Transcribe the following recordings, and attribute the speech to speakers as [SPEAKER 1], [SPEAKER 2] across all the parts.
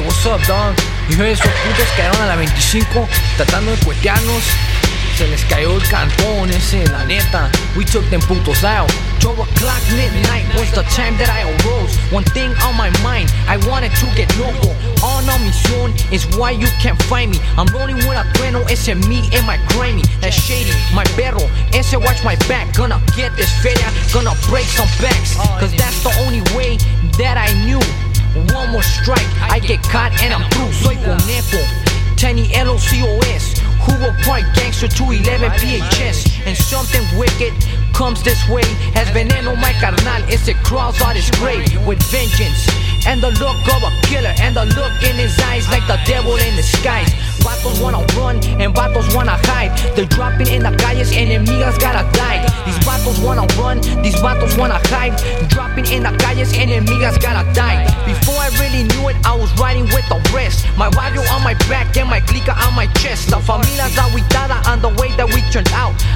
[SPEAKER 1] what's up, dog? Y esos putos quedaron a la 25 tratando de cuetearnos. Se les cayó el cantón ese, la neta. We took them putos out. 12 o'clock midnight was the time that I arose. One thing on my mind, I wanted to get loco. On a mission is why you can't find me. I'm rolling with a trueno, ese me and my grimy. That shady, my perro, ese watch my back. Gonna get this feria, gonna break some backs. Cause that's the only way get caught and I'm through. Soy conejo, Tiny LOCOS. Who will point Gangster 211 PHS. And something wicked comes this way. As veneno, my carnal, ese crawls out his grave with vengeance. And the look of a killer, and the look in his eyes like the devil in disguise. Vatos wanna run, and vatos wanna hide. They're dropping in the vatos wanna hide. Dropping in the calles, enemigas gotta die. Before I really knew it, I was riding with the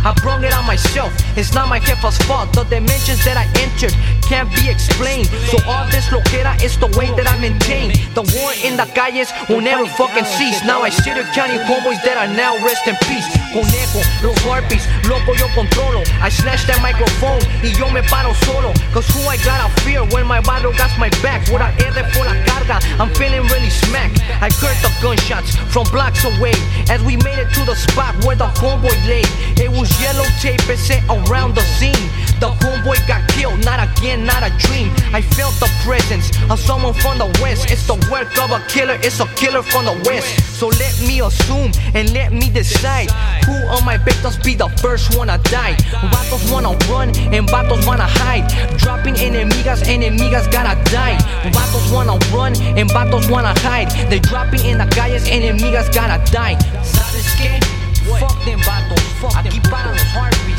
[SPEAKER 1] I brung it on myself, it's not my jefa's fault. The dimensions that I entered can't be explained. So all this loquera is the way that I maintain. The war in the calles will never fucking cease. Now I sit here counting homeboys that are now rest in peace. Conejo, los Harpys, loco yo controlo. I slash that microphone y yo me paro solo. Cause who I gotta fear when my barrio got my back. What I a R por la carga, I'm feeling really smack. I heard the gunshots from blocks away as we made the spot where the homeboy lay. It was yellow tape and set around the scene. The homeboy got killed, not again, not a dream. I felt the presence of someone from the west. It's the work of a killer, it's a killer from the west. So let me assume and let me decide who of my victims be the first one to die. Vatos wanna run and vatos wanna hide. Dropping enemigas, enemigas gotta die. Vatos wanna run and vatos wanna hide. They dropping in the calles, enemigas gotta die. ¿Sabes qué? Fuck them vatos, fuck Aquí para los heartbeats,